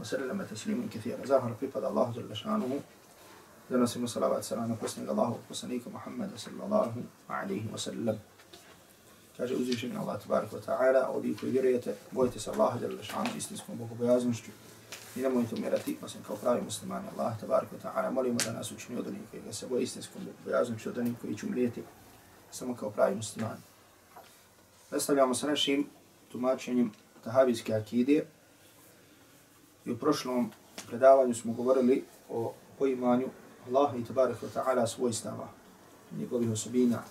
وسلم تسليما كثيرا ظاهر في قد الله جل شانه donosimo salavat salam na posljednjeg Allahu poslanika Muhammeda sallallahu alaihi wa sallam. Kaže uzvišeni Allah tabarak wa ta'ala, ovi koji vjerujete, bojite se Allaha jalla šanu istinskom bogobojaznošću i nemojte umirati, osim kao pravi muslimani Allah tabarak wa ta'ala. Molimo da nas učini od onih koji ga se boje istinskom bogobojaznošću, od onih koji će umrijeti samo kao pravi muslimani. Nastavljamo sa našim tumačenjem tahavijske akidije, I u prošlom predavanju smo govorili o poimanju Allaha i tabarak wa ta'ala svojstava, njegovih osobina.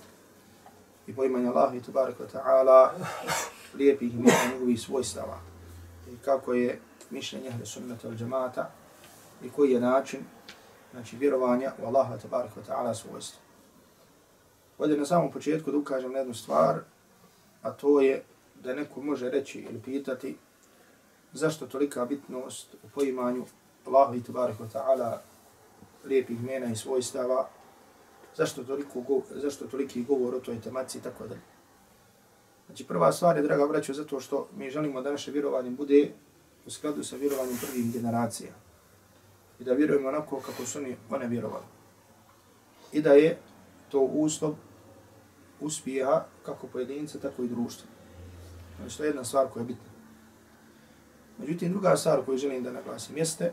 I poimanju Allaha i tabarak wa ta'ala lijepih imena njegovih svojstava. I kako je mišljenje ahle sunnata al džamata i koji je način znači, vjerovanja u Allaha i tabarak wa ta'ala svojstva. Ovdje na samom početku da ukažem na jednu stvar, a to je da neko može reći ili pitati zašto tolika bitnost u poimanju Allahu i tabarik wa ta'ala lijepih imena i svojstava, zašto, toliko, zašto toliki govor o toj tematici i tako dalje. Znači prva stvar je, draga braćo, zato što mi želimo da naše vjerovanje bude u skladu sa vjerovanjem prvih generacija. I da vjerujemo onako kako su oni one vjerovali. I da je to uslov uspjeha kako pojedinca, tako i društva. Znači to je jedna stvar koja je bitna. Međutim, druga stvar koju želim da naglasim jeste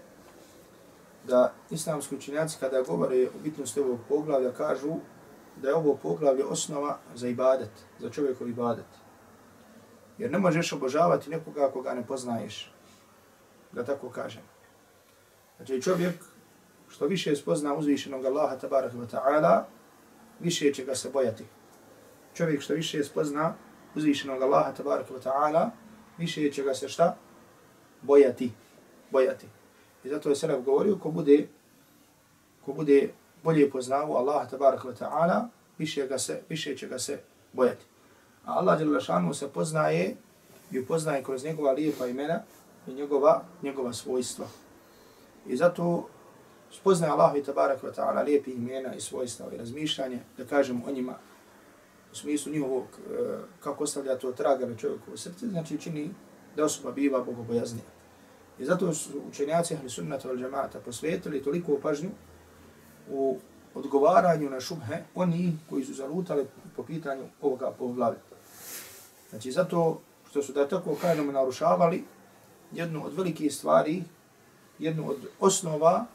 da islamski učenjaci kada govore o bitnosti ovog poglavlja kažu da je ovo poglavlje osnova za ibadet, za čovjekov ibadet. Jer ne možeš obožavati nekoga koga ne poznaješ, da tako kažem. Znači čovjek što više spozna uzvišenog Allaha tabaraka wa ta'ala, više će ga se bojati. Čovjek što više spozna uzvišenog Allaha tabaraka wa ta'ala, više će ga se šta? Bojati, bojati. I zato je Selef govorio, ko bude, ko bude bolje poznavo Allah tabaraka wa ta'ala, više, ga se, više će ga se bojati. A Allah Đelešanu se poznaje i upoznaje kroz njegova lijepa imena i njegova, njegova svojstva. I zato spoznaje Allah i tabaraka wa ta'ala lijepi imena i svojstva i razmišljanje, da kažem o njima, u smislu njihovog, e, kako ostavlja to traga na čovjeku u srce, znači čini da osoba biva bogobojaznija. I zato su učenjaci ahli sunnata wal džamaata posvetili toliko pažnju u odgovaranju na šubhe oni koji su zalutali po pitanju ovoga poglavlja. Znači zato što su da tako kažemo narušavali jednu od velikih stvari, jednu od osnova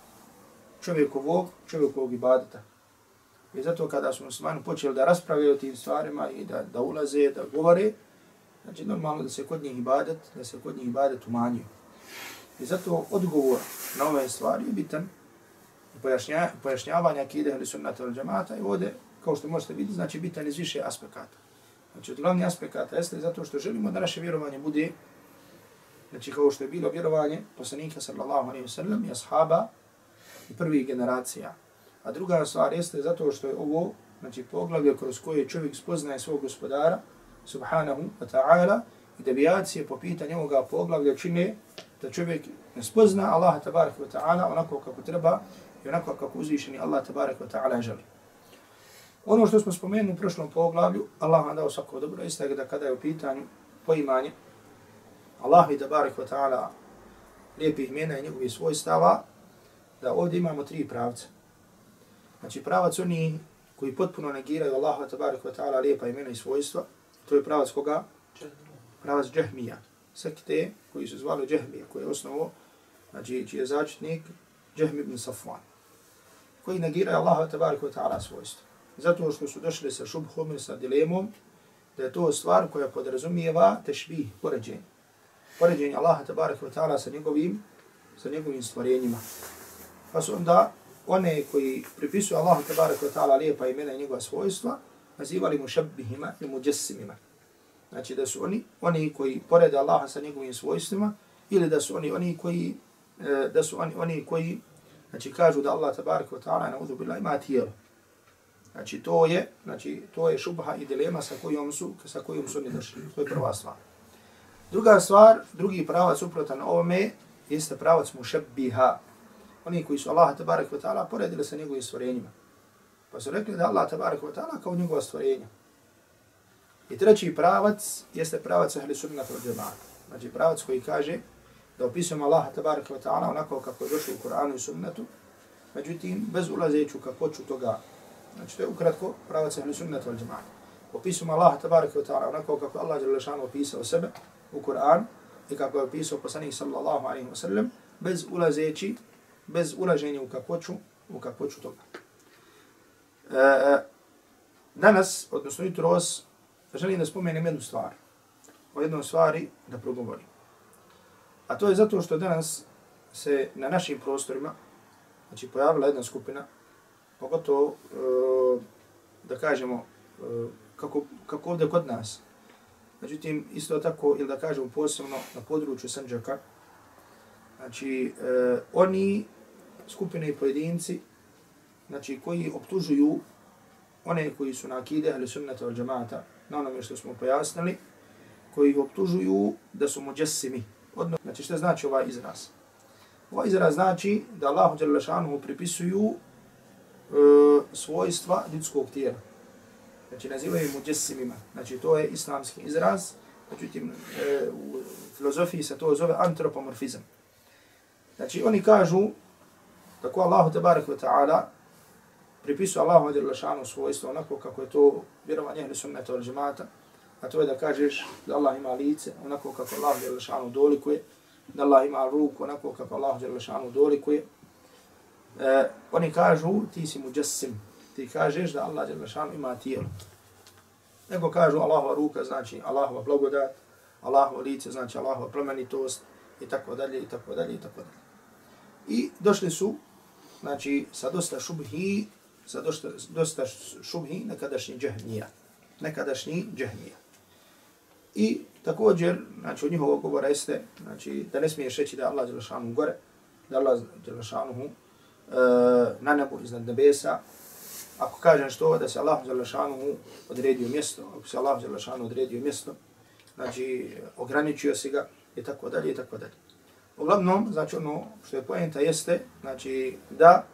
čovjekovog, čovjekovog ibadeta. I zato kada smo muslimani počeli da raspravljaju o tim stvarima i da, da ulaze, da govore, Znači normalno da se kod njih ibadet, da se kod njih ibadet umanjuje. I zato odgovor na ove stvari je bitan pojašnja, pojašnjavanja akide ili sunnata ili džamata i ovdje, kao što možete vidjeti, znači bitan iz više aspekata. Znači od glavnih aspekata jeste zato što želimo da naše vjerovanje bude, znači kao što je bilo vjerovanje poslanika sallallahu alaihi wasallam i ashaba i prvih generacija. A druga stvar jeste zato što je ovo, znači poglavlje kroz koje čovjek spoznaje svog gospodara, subhanahu wa ta'ala i devijacije po pitanju ovoga poglavlja čine da čovjek ne spozna Allaha tabaraka wa ta'ala onako kako treba i onako kako uzvišeni Allah tabaraka wa ta'ala želi. Ono što smo spomenuli u prošlom poglavlju, Allah vam dao svako dobro, isto da kada je u pitanju poimanje Allah i tabaraka wa ta'ala lijepih imena i njegovih svojstava, da ovdje imamo tri pravca. Znači pravac oni koji potpuno negiraju Allaha tabaraka wa ta'ala lijepa imena i svojstva, To je pravac koga? Pravac džahmija. Sekte koji su zvali džahmija, koji je osnovo znači čiji je začetnik Džehm ibn Safwan, koji negira Allaha tabaraka wa ta'ala svojstvo. Zato što su došli sa šubhom i sa dilemom, da je to stvar koja podrazumijeva tešbih, poređenje. Poređenje Allaha tabaraka wa ta'ala sa njegovim, sa njegovim stvorenjima. Pa su onda one koji pripisuju Allahu tabaraka wa ta'ala lijepa imena i njegova svojstva, nazivali mu šabbihima i muđesimima. Znači da su oni, oni koji porede Allaha sa njegovim svojstvima, ili da su oni oni koji e, da su oni oni koji znači kažu da Allah tabaraka wa ta'ala na udhu ima tijelo. Znači to je, znači to je šubha i dilema sa kojom su sa kojom su oni došli. To je prva stvar. Druga stvar, drugi pravac suprotan ovome jeste pravac mušabbiha. Oni koji su Allah tabaraka wa ta'ala poredili sa njegovim stvorenjima. Pa su rekli da Allah tabaraka wa ta'ala kao njegova stvorenja. I treći pravac jeste pravac ahli sunnata od džemata. Znači pravac koji kaže da opisujemo Allaha tabaraka wa ta'ala onako kako je došlo u Kur'anu i sunnetu, međutim, bez ulazeću kakvoću toga, znači to je ukratko pravac ahli sunnata od džemata. Opisujemo Allaha tabaraka wa ta'ala onako kako Allah je opisao sebe u Koranu i kako je opisao poslanih sallallahu alaihi wa sallam, bez ulazeći, bez ulaženja u kakvoću, u kakvoću toga. E, e, danas, odnosno jutros, želim da spomenem jednu stvar. O jednom stvari da progovorim. A to je zato što danas se na našim prostorima, znači pojavila jedna skupina, pogotovo, e, da kažemo, e, kako, kako ovdje kod nas, međutim, isto tako, ili da kažemo posebno na području Sanđaka, znači, e, oni, skupine i pojedinci, znači, koji optužuju one koji su na akide, ali sunnata od džamata, na onome što smo pojasnili, koji optužuju da su muđesimi. Odno, znači što znači ovaj izraz? Ovaj izraz znači da Allahu Đalešanu pripisuju e, svojstva ljudskog tijela. Znači nazivaju muđesimima. Znači to je islamski izraz. Međutim, e, u filozofiji se to zove antropomorfizam. Znači oni kažu tako Allahu Tebarek ve ta'ala pripisuje Allahu Đalešanu svojstvo onako kako je to vjerovanje ili sunnata al džemata, a to je da kažeš da Allah ima lice, onako kako Allah je dolikuje, da Allah ima ruku, onako kako Allah je dolikuje. E, oni kažu, ti si muđesim, ti kažeš da Allah je ima tijelo. Nego kažu Allahova ruka znači Allahova blagodat, Allahova lice znači Allahova plemenitost i tako dalje i tako dalje i tako dalje. I došli su znači sa dosta šubhi, sa dosta, dosta šubhi nekadašnji džahmija. Nekadašnji džahmija. I također, znači od njihovog govora jeste, znači da ne smiješ reći da je Allah Đelešanu gore, da Allah Đelešanu uh, e, na nebu iznad nebesa. Ako kažem što, da se Allah Đelešanu odredio mjesto, ako se Allah Đelešanu odredio mjesto, znači ograničio si ga i tako dalje i tako dalje. Uglavnom, znači ono što je pojenta jeste, znači da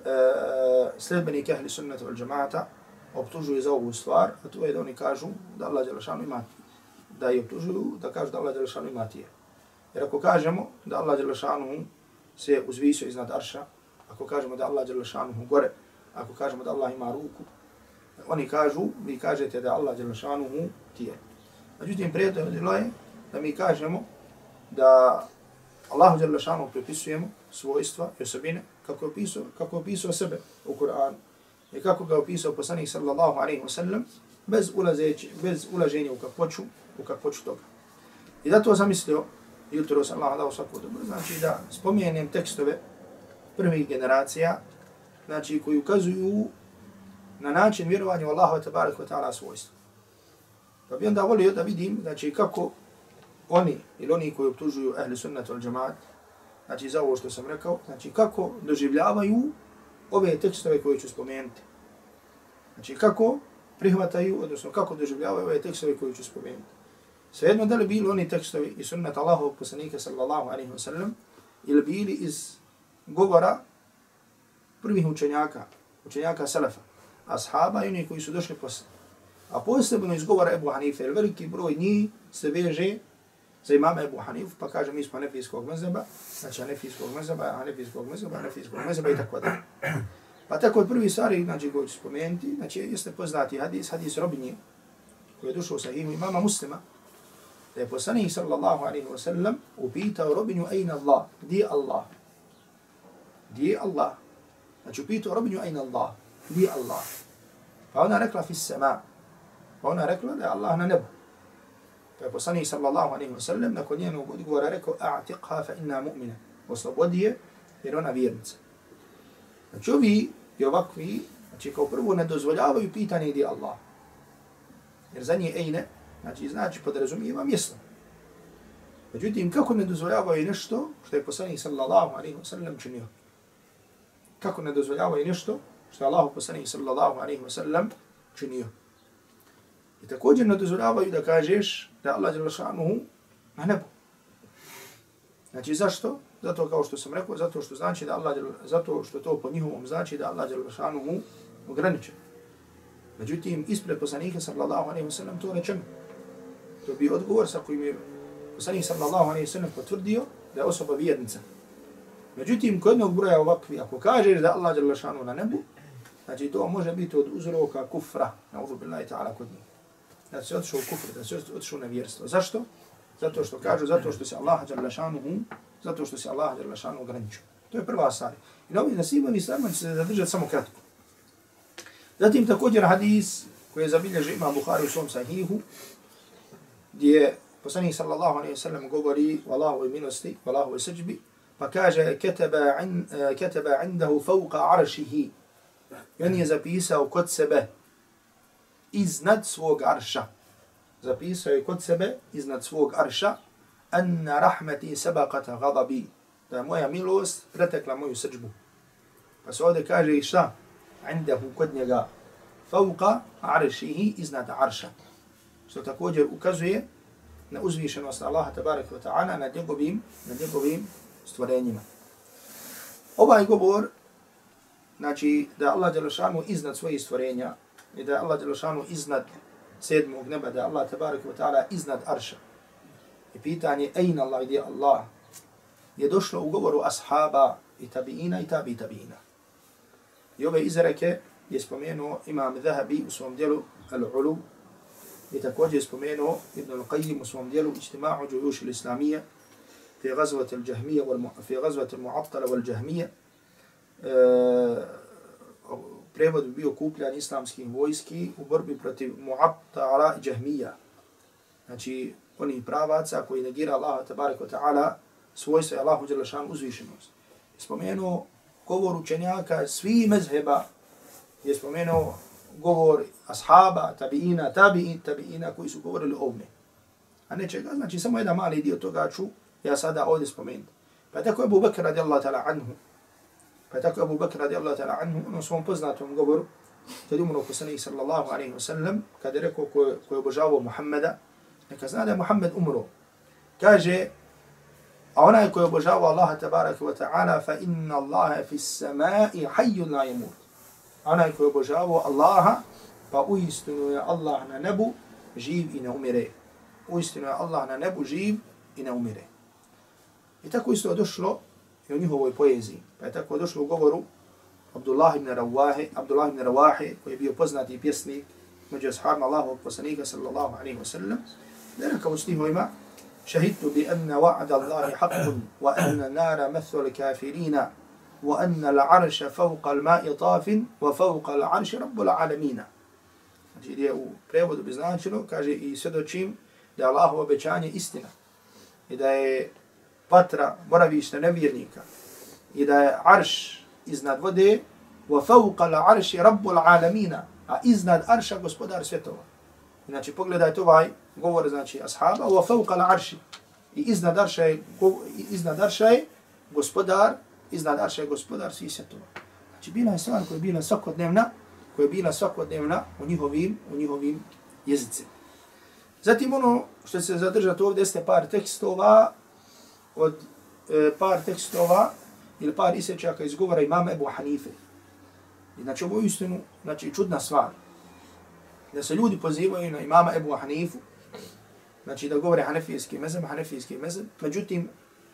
uh, sljedbenike ahli sunnata wal džemata optužuju za ovu stvar, a to je da oni kažu da Allah Đelešanu ima da je optužuju da kažu da Allah Đelešanu ima tije. Jer ako kažemo da Allah Đelešanu se uzvisio iznad arša, ako kažemo da Allah Đelešanu gore, ako kažemo da Allah ima ruku, oni kažu, vi kažete da Allah Đelešanu tije. Međutim, prijateljilo je da mi kažemo da Allahu Đelešanu pripisujemo svojstva i osobine kako je opisao, kako je opisao sebe u Kur'anu i kako ga je opisao poslanik sallallahu alaihi wa sallam bez, ulazeći, bez ulaženja u kakvoću u kakvoću toga. I zato zamislio, jutro sam Allah dao svako dobro, znači da spomenem tekstove prvih generacija, znači koji ukazuju na način vjerovanja u Allahu tabarak wa ta'ala svojstva. Pa bi onda volio da vidim, znači kako oni ili oni koji optužuju ahli sunnatu al džamaat, znači za ovo što sam rekao, znači kako doživljavaju ove tekstove koje ću spomenuti. Znači kako prihvataju, odnosno kako doživljavaju ove tekstove koje ću spomenuti. Svejedno da li bili oni tekstovi iz sunnata Allahovog poslanika sallallahu alaihi wa sallam ili bili iz govora prvih učenjaka, učenjaka salafa, ashaba i oni koji su došli posle. A posebno iz govora Ebu Hanife, jer veliki broj njih se veže za imam Ebu Hanif, pa kaže mi smo anefijskog mezeba, znači anefijskog mezeba, anefijskog mezeba, anefijskog mezeba i tako da. Pa tako od prvi stvari, znači koji ću spomenuti, znači jeste poznati hadis, hadis Robinje, koji je došao sa imama muslima, da je poslanik sallallahu alaihi wa sallam upitao robinju ajna Allah, gdje je Allah? Gdje je Allah? Znači upitao robinju ajna Allah, gdje je Allah? Pa ona rekla fi sema. Pa ona rekla da je Allah na nebu. Pa je poslanik sallallahu alaihi wa sallam nakon njenog odgovora rekao a'tiqha fa inna mu'mina. Oslobodi je jer ona vjernica. Znači ovi i ovakvi, znači kao prvo ne dozvoljavaju pitanje gdje Allah. Jer za nje ejne, znači znači podrazumijeva mjesto. Međutim, kako ne dozvoljavaju nešto što je poslanik sallallahu alaihi wa sallam činio? Kako ne dozvoljavaju nešto što je Allah poslanik sallallahu alaihi wa sallam činio? I također ne dozvoljavaju da kažeš da Allah je lašanuhu na nebu. Znači zašto? Zato kao što sam rekao, zato što znači da Allah zato što to po njihovom znači da Allah je lašanuhu ograničen. Međutim, ispred poslanika sallallahu alaihi wa sallam to rečeno. To bi odgovor sa kojim je poslanik sallallahu alaihi wa sallam potvrdio da je osoba vjernica. Međutim, kod jednog broja ovakvi, ako kažeš da Allah je lašanuhu na nebu, znači to može biti od uzroka kufra, na uzu billahi ta'ala kod njih da se otišao u kufr, da se otišao na vjerstvo. Zašto? Zato što kažu, zato što se Allah šanuhu, zato što se Allah šanuhu ograničio. To je prva stvar. I na ovim i stvarima će se zadržati samo kratko. Zatim također hadis koji je zabilježio ima Bukhari u svom sahihu, gdje poslanik sallallahu alaihi wa sallam govori o Allahovoj milosti, o Allahovoj srđbi, pa kaže keteba, in, keteba indahu fauqa aršihi. I on je zapisao kod sebe iznad svog arša. Zapisao je kod sebe iznad svog arša anna rahmeti sabakata gadabi. Da je moja milost pretekla moju srđbu. Pa se ovdje kaže i šta? Indahu kod njega fauqa aršihi iznad arša. Što također ukazuje na uzvišenost Allaha tabaraka wa ta'ala na njegovim, na njegovim stvorenjima. Ovaj govor, znači da Allah Đelešanu iznad svojih stvorenja, i da je Allah Đelešanu iznad sedmog neba, da je Allah tabarak wa ta'ala iznad arša. I pitanje, ejna Allah, gdje Allah, je došlo u govoru ashaba i tabiina i tabi tabiina. I ove izreke je spomenuo imam Zahabi u svom dijelu Al-Ulu i također je spomenuo Ibn Al-Qayyim u svom dijelu Ijtima'u Đujuš il-Islamija fi gazvat al-Jahmija fi gazvat al-Mu'attala wal-Jahmija prevod bi bio kupljan islamskih vojski u borbi protiv Mu'attara i Jahmija. Znači, oni pravaca koji negira Allah tabaraka ta'ala svojstvo je Allahu Đelešan uzvišenost. Spomenuo govor učenjaka svi mezheba, je spomenuo govor ashaba, tabiina, tabiin, tabiina koji su govorili o ovome. A nečega, znači samo jedan mali dio toga ću ja sada ovdje spomenuti. Pa tako je Abu Bakr radijallahu ta'ala anhu, Pa je tako Abu Bakr radijallahu ta'ala anhu, ono svom poznatom govoru, kad je umro poslanik sallallahu alaihi wa sallam, kad je rekao ko, ko je obožavao Muhammeda, neka zna da je Muhammed umro. Kaže, a onaj ko je obožavao Allaha tabaraka wa ta'ala, fa inna Allaha fi samai hayyun la yamut. A onaj ko je obožavao Allaha, pa uistinu je Allah na nebu, živ i ne umire. Uistinu je Allah na nebu, živ i ne umire. I tako isto je došlo i o njihovoj poeziji. Pa je tako došlo u govoru Abdullah ibn Rawahi, Abdullah ibn Rawahi, koji je bio poznati pjesnik među ashabima Allahovog poslanika sallallahu alaihi wa sallam, da je rekao u stihovima, Allahi haqqun wa anna nara mathu l-kafirina wa anna l-arša fawqa l-ma'i tafin wa fawqa l-arša rabbu l-alamina. Znači gdje u prevodu bi značilo, kaže i svjedočim da je Allahov obećanje istina i da je patra boravište nevjernika i da je arš iznad vode wa fawqa al-arshi rabbul alamin a iznad arša gospodar svjetova. Znači pogledajte ovaj govor znači ashaba wa fawqa al-arshi i iznad arša je iznad arša je gospodar iznad arša je gospodar svih svjetova. Znači bila je stvar koja je bila svakodnevna koja je bila svakodnevna u njihovim u njihovim jezicima. Zatim ono što se zadržati ovdje jeste par tekstova od e, par tekstova ili par isječaka iz govora imama Ebu Hanife. I znači ovo je istinu, znači čudna stvar. Da se ljudi pozivaju na imama Ebu Hanifu, znači da govore hanefijski mezem, hanefijski mezem, međutim,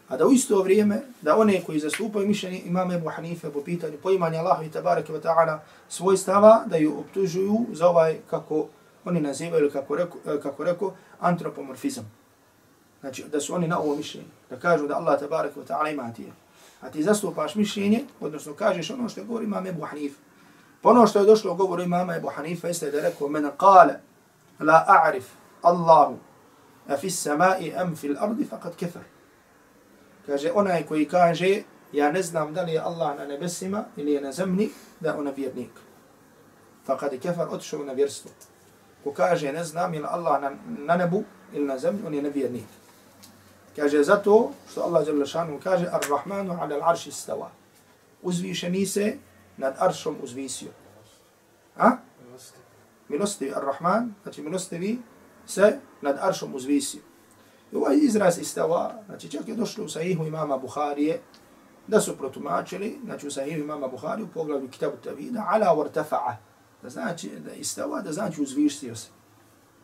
a da u isto vrijeme, da one koji zastupaju mišljenje imama Ebu Hanife po pitanju poimanja Allaha i tabaraka wa ta'ala svoj stava, da ju optužuju za ovaj, kako oni nazivaju, kako reko, e, kako reko antropomorfizam znači da su oni na ovo mišljenje, da kažu da Allah tabaraka wa ta'ala ima tijelo. A ti zastupaš mišljenje, odnosno kažeš ono što govori imam Ebu Hanif. Ono što je došlo govori govoru imama Ebu Hanife jeste da rekao men kale la a'rif Allahu a fi samai am fi l'ardi faqad kefar. Kaže onaj koji kaže ja ne znam da li je Allah na nebesima ili je na zemlji da ona vjernik. Faqad kefar otišao na vjerstvo. Ko kaže ne znam ili Allah na, na nebu ili na zemlji, on je nevjernik. Kaže zato što Allah dželle šanu kaže Ar-Rahmanu 'ala al-'arshi. Uzvišeni se nad aršom uzvisio. A? Milostivi Ar-Rahman, znači milostivi se nad aršom uzvisio. I ovaj izraz istava, znači čak je došlo u sahihu imama Buharije, da su protumačili, znači u sahihu imama Buharije u pogledu kitabu Tavida, ala vartafa'a, da znači da istava, da znači uzvisio se.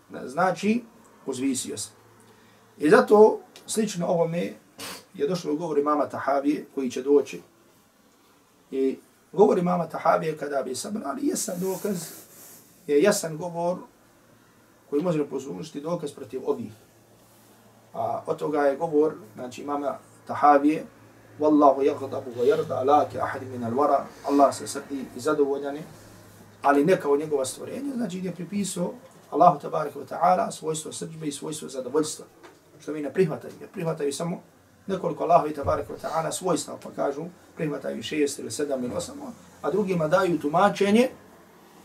Da znači uzvisio se. I zato slično ovome je došlo u govor imama Tahavije koji će doći. I govori mama Tahavije kada bi sabrali jesan dokaz, je jasan govor koji može poslušiti dokaz protiv ovih. A od toga je govor, znači mama Tahavije, Wallahu yagdabu wa yarda la ka ahad min al-wara. Allah se srdi i zadovoljan je, ali ne kao njegova stvorenja, znači gdje pripisao Allahu tabaraka wa ta'ala svojstvo srđbe i svojstvo zadovoljstva što mi ne prihvataju, jer prihvataju samo nekoliko Allahovi tabaraka wa ta'ala svojstva, pa kažu prihvataju šest ili sedam ili osam, a drugima daju tumačenje,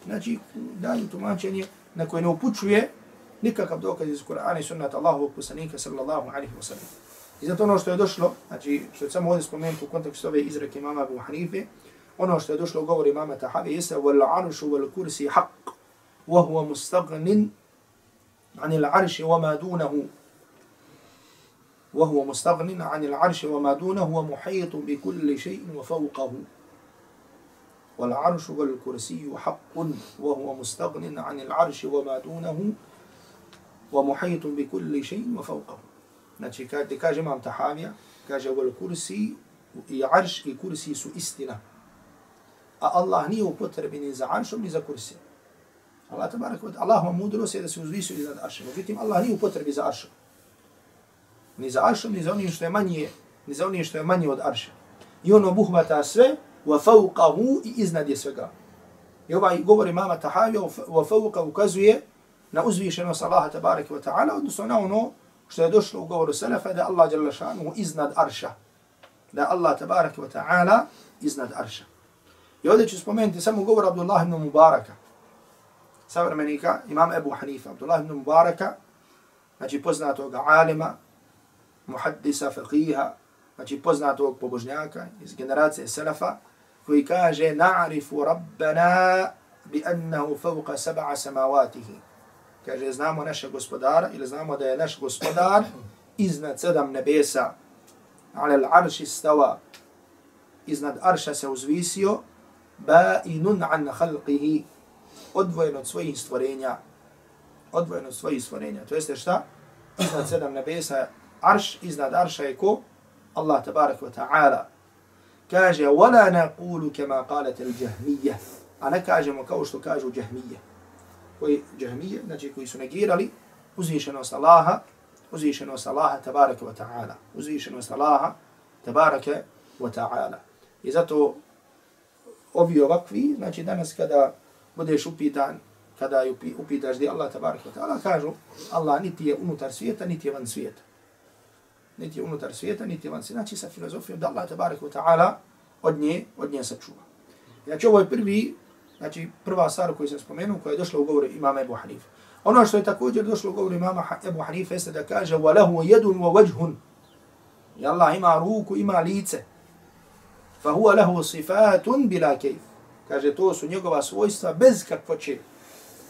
znači daju tumačenje na koje ne upućuje nikakav dokaz iz Kur'ana i sunnata Allahovog poslanika sallallahu alaihi wa sallam. I zato ono što je došlo, znači što je samo ovdje spomenuti u kontekstu ove izreke imama Abu Hanife, ono što je došlo u govori imama Tahavi jeste wal arshu wal kursi haqq wa huwa mustaghnin عن العرش وما دونه وهو مستغن عن العرش وما دونه ومحيط بكل شيء وفوقه. والعرش والكرسي حق وهو مستغن عن العرش وما دونه ومحيط بكل شيء وفوقه. نتشي كاتي كاجي مام تحاميا كاجي والكرسي يعرش الكرسي سو استنا. الله نيو بوتر بني زا عرش بني زا كرسي. الله تبارك وتعالى اللهم مدرس يدس وزيسو الله نيو بوتر بني عرش. Ni za aršom, ni za onim što je manje, ni za onim što je manje od arša. I on obuhvata sve, wa fauqahu i iznad je svega. I ovaj govori mama Tahavija, wa fauqa ukazuje na uzvišenost Allaha tabaraka wa ta'ala, odnosno na ono što je došlo u govoru Selefa, da Allah jalla šanuhu iznad arša. Da Allah tabaraka wa ta'ala iznad arša. I ovdje ću spomenuti samo govor Abdullah ibn Mubaraka, savremenika, imam Ebu Hanifa, Abdullah ibn Mubaraka, znači poznatog alima, muhaddisa, faqiha, znači poznatog pobožnjaka iz generacije Selefa, koji kaže na'rifu rabbana bi annahu fawqa sab'a samawatihi. Kaže znamo našeg gospodara ili znamo da je naš gospodar iznad sedam nebesa ala al-arsh istawa iznad arša se uzvisio ba'inun an khalqihi odvojen od svojih stvorenja odvojen od svojih stvorenja to jeste šta iznad sedam nebesa arš iznad arša je ko? Allah tabarak wa ta'ala. Kaže, wala naqulu kama qalat al-jahmiyya. A ne kažemo kao što kažu jahmiyya. Koji jahmiyya, znači koji su negirali uzvišenost Allaha, uzvišenost Allaha tabarak wa ta'ala. Uzvišenost Allaha tabarak wa ta'ala. I zato ovi ovakvi, znači danas kada budeš upitan, kada upitaš gdje Allah tabarak wa ta'ala, kažu Allah niti je unutar svijeta, niti je van svijeta niti unutar svijeta, niti van znači sa filozofijom da Allah tabarak wa ta'ala od nje, od nje sačuva. Znači ovo je prvi, znači prva stvar koju sam spomenuo, koja je došla u govoru imama Ebu Hanife. Ono što je također došlo u govoru imama Ebu Hanife jeste da kaže وَلَهُ يَدٌ وَوَجْهٌ I Allah ima ruku, ima lice. فَهُوَ لَهُ صِفَاتٌ بِلَا كَيْفٌ Kaže, to su njegova svojstva bez kakvoće.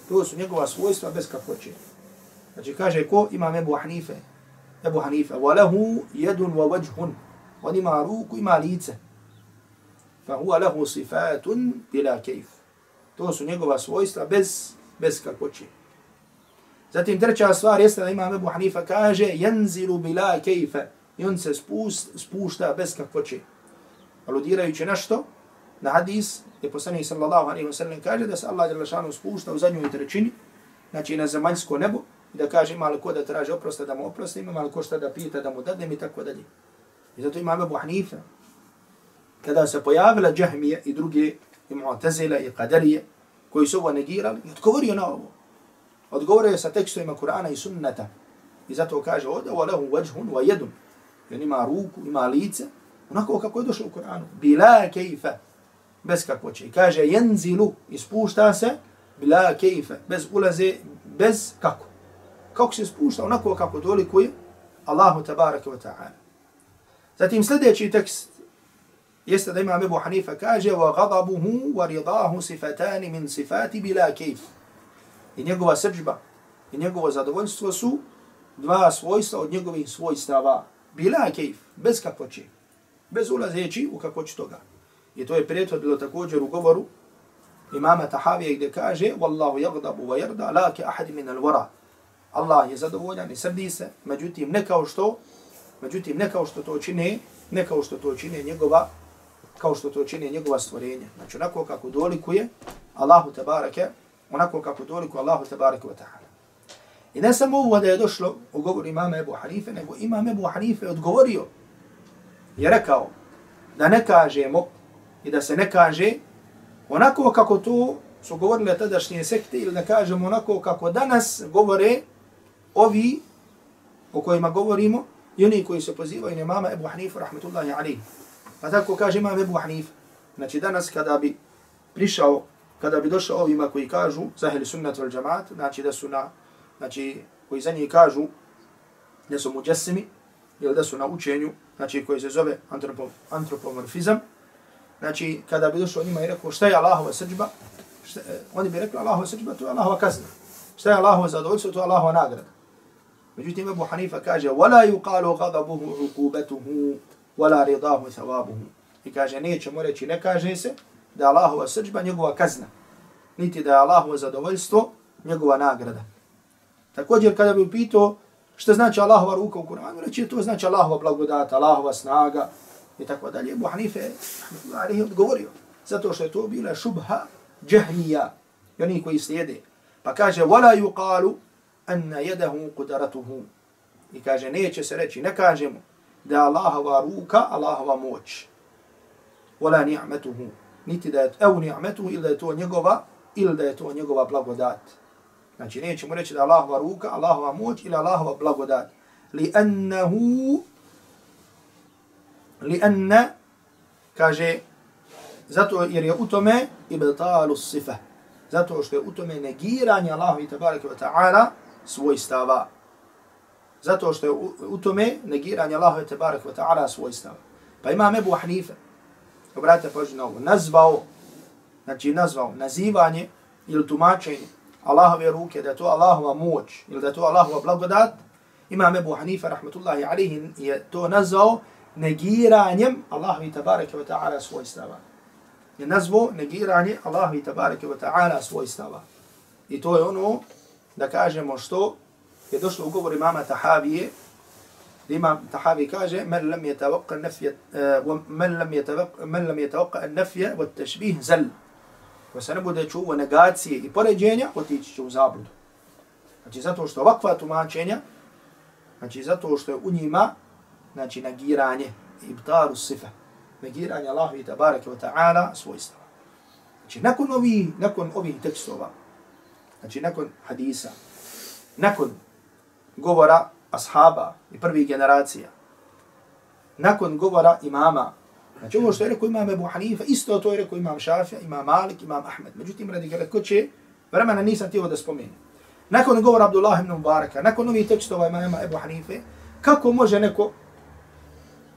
To su njegova svojstva bez kakvoće. Znači, kaže, ko ima Ebu Hanife? Ebu Hanifa, وَلَهُ يَدٌ وَوَجْهٌ On ima ruku, ima lice. فَهُوَ لَهُ صِفَاتٌ بِلَا كَيْفٌ To su njegova svojstva bez, bez kakvoće. Zatim treća stvar jeste da imam Ebu Hanifa kaže يَنْزِلُ بِلَا كَيْفَ I on se spust, spušta bez kakvoće. Aludirajući nešto na hadis je poslanik sallallahu alaihi wa sallam kaže da se Allah spušta u zadnjoj trećini, znači na zemaljsko nebo, i da kaže ima li ko da traži oprosta da mu oprosti, ima li ko šta da pita da mu dadnem i tako dalje. I zato imam Ebu Hanife, kada se pojavila Džahmije i drugi i Mu'tazila i Qadarije, koji su ovo negirali, i odgovorio na ovo. Odgovorio sa tekstovima Kur'ana i sunnata. I zato kaže ovdje, وَلَهُ وَجْهٌ وَيَدٌ Jer ima ruku, ima lice, onako kako je došlo u Kur'anu. Bila kejfe, bez kakvoće. I kaže, jenzilu, ispušta se, bila kejfe, bez ulaze, bez kako. Kako se spušta, onako kako dolikuje Allahu tabaraka wa ta'ala. Zatim sljedeći tekst jeste da imam Ebu Hanifa kaže wa وَرِضَاهُ wa ridahu sifatani min sifati bila. I njegova srđba i njegovo zadovoljstvo su dva svojstva od njegovih svojstava. Bila kejf, bez kakvoće. Bez ulazeći u kakvoću toga. I to je prijetvo bilo također u govoru imama Tahavija gdje kaže Wallahu يَغْضَبُ wa yarda la مِنَ الْوَرَةِ min al wara. Allah je zadovoljan i srdi se, međutim ne kao što međutim ne kao što to čine, ne kao što to čine njegova kao što to čini njegova stvorenja. Znači onako kako dolikuje Allahu tebareke, onako kako dolikuje Allahu tebareke wa ta'ala. I ne samo ovo da je došlo u govor imama Ebu Hanife, nego imam Ebu Hanife odgovorio je rekao da ne kažemo i da se ne kaže onako kako to su govorile tadašnje sekte ili da kažemo onako kako danas govore ovi o kojima govorimo i oni koji se pozivaju na mama Ebu Hanifu rahmetullahi alihi. Pa tako kaže imam Ebu Hanif. Znači danas kada bi prišao, kada bi došao ovima koji kažu zahili sunnat vel džamaat, znači da su na, znači koji za njih kažu da su muđesimi, ili da su na učenju, znači koji se zove antropo, antropomorfizam, znači kada bi došao njima i rekao šta je Allahova srđba, šta, eh, oni bi rekli Allahova srđba, to je Allahova kazna. Šta je Allahova zadovoljstvo, to je Allahova nagrada. Međutim, Ebu Hanifa kaže, وَلَا يُقَالُ غَضَبُهُ عُقُوبَتُهُ wala ridahu thawabuhu. I kaže, nećemo reći, ne kaže se da je Allahova srđba njegova kazna, niti da je Allahovo zadovoljstvo njegova nagrada. Također, kada bi upitao što znači Allahova ruka u Kur'anu, reći to znači Allahova blagodata, Allahova snaga i tako dalje. Ebu Hanife je odgovorio, zato što je to bila šubha džahnija, i oni koji slijede. Pa kaže, wala yuqalu anna yadahu qudratuhu. I kaže, neće se reći, ne kažemo da Allahova ruka, Allahova moć. Wala ni'matuhu. Niti da je to ni'matuhu ili da je to njegova, ili da je to njegova blagodat. Znači nećemo reći da Allahova ruka, Allahova moć ili Allahova blagodat. Li annahu li anna kaže zato jer je u tome ibtalu sifa. Zato što je u tome negiranje Allahu i tabaraka wa ta'ala svojstava zato što je u, u tome negiranje Allahove tebarek wa ta'ala svojstava. Pa ima Ebu Hanife, obratite pažnju na ovo, nazvao, znači nazvao nazivanje ili tumačenje Allahove ruke, da to Allahova moć ili da to Allahova blagodat, ima Ebu Hanife, rahmatullahi alihi, je to nazvao negiranjem Allahove te wa ta'ala svojstava. Je nazvao negiranje Allahove te wa ta'ala svojstava. I to je ono da kažemo što je došlo u govor imama Tahavije, da imam Tahavi kaže, men lam je nafya nefje, men lam je tavakka, men lam je tavakka nefje, vod tešbih zel. Ko se ne bude čuo negacije i poređenja, otići će u zabludu. Znači, zato što ovakva tumačenja, znači, zato što je u njima, znači, nagiranje, ibtaru sifa, nagiranje Allahu i tabaraka wa ta'ala svojstva. Znači, nakon ovih, nakon ovih tekstova, znači, nakon hadisa, nakon govora ashaba i prvih generacija, nakon govora imama, znači ovo što je rekao imam Ebu Hanifa, isto to je rekao imam Šafija, imam Malik, imam Ahmed. Međutim, radi ga će, vremena nisam tijelo da spomenem. Nakon govora Abdullah ibn Mubaraka, nakon ovih tekstova imama Ebu Hanife, kako može neko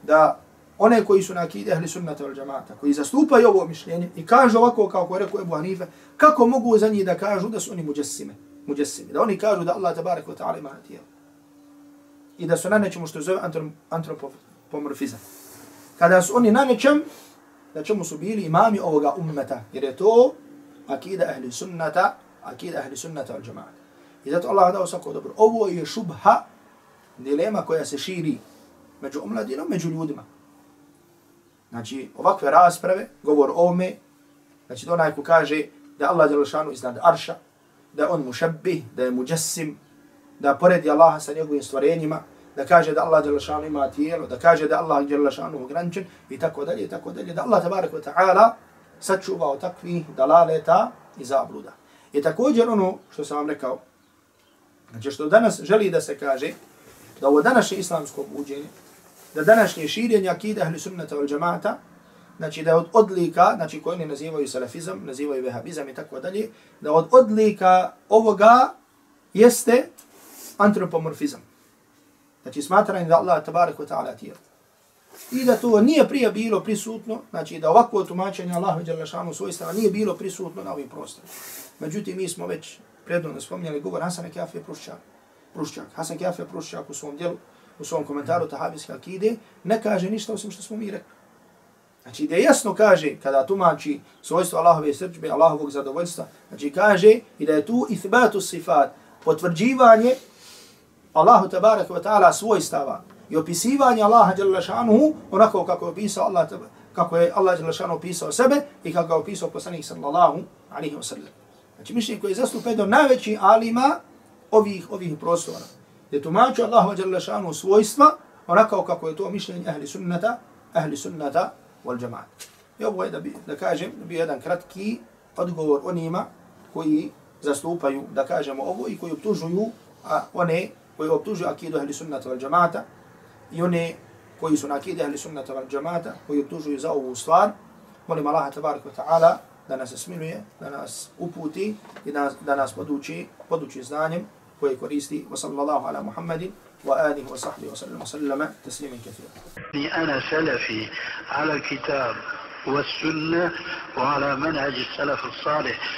da one koji su na akide ahli sunnata al džamata, koji zastupaju ovo mišljenje i kažu ovako kao ko je rekao Ebu Hanife, kako mogu za njih da kažu da su oni muđesime? muđesime, Da oni kažu da Allah tabarak wa ta'ala ima tijelo. I da su na nečemu što zove antropomorfizam. Kada su oni na nečem, na čemu su bili imami ovoga ummeta. Jer je to akida ahli sunnata, akida ahli sunnata al džamata. I zato Allah dao svako dobro. Ovo je šubha, dilema koja se širi među omladinom, među ljudima. Znači, ovakve rasprave, govor ome, znači, to onaj ko kaže da Allah je iznad arša, da on mušabbih, da je muđasim, da poredi Allaha sa njegovim stvorenjima, da kaže da Allah Đelešanu ima tijelo, da kaže da Allah Đelešanu ograničen i tako dalje, i tako dalje, da Allah tabarak wa ta'ala sačuvao od takvih dalaleta i zabluda. I također ono što sam vam rekao, znači što danas želi da se kaže, da ovo današnje islamsko buđenje, da današnje širenje akide ahli sunnata wal džamata, znači da od odlika, znači koji ne nazivaju salafizam, nazivaju vehabizam i tako dalje, da od odlika ovoga jeste antropomorfizam. Znači smatranje da Allah tabarak wa ta'ala tijel. I da to nije prije bilo prisutno, znači da ovakvo tumačenje Allahu Đalešanu svojstva nije bilo prisutno na ovim prostorima. Međutim, mi smo već predno spominjali govor Hasan Kjafe Prušćak. Prušćak. Hasan Kjafe Prušćak u svom djelu u svom komentaru Tahabijske akide, ne kaže ništa osim što smo mi rekli. Znači, da jasno kaže, kada tumači svojstvo Allahove srđbe, Allahovog zadovoljstva, znači kaže i da je tu ithbatu sifat, potvrđivanje Allahu tabaraka wa ta'ala svojstava i opisivanje Allaha jalla šanuhu onako kako je opisao Allah, kako je Allah jalla šanuhu opisao sebe i kako je opisao poslanih sallallahu alaihi wa sallam. Znači, mišljenje koje je zastupeno do najveći alima ovih, ovih prostora. Je tumačio Allahu jalla šanuhu svojstva onako kako je to mišljenje ahli sunnata, ahli sunnata wal džamaat. I ovo je da, bi, da kažem, da bi jedan kratki odgovor onima koji zastupaju, da kažemo ovo, i koji obtužuju a one koji obtužuju akidu ahli sunnata wal džamaata i one koji su na akidu ahli sunnata wal džamaata koji obtužuju za ovu stvar. Molim Allah tabarik wa ta'ala da nas smiluje, da nas uputi i da, da nas poduči, poduči znanjem koje koristi. Wa sallallahu ala Muhammedin وآله وصحبه وسلم وسلم تسليما كثيرا أنا سلفي على الكتاب والسنة وعلى منهج السلف الصالح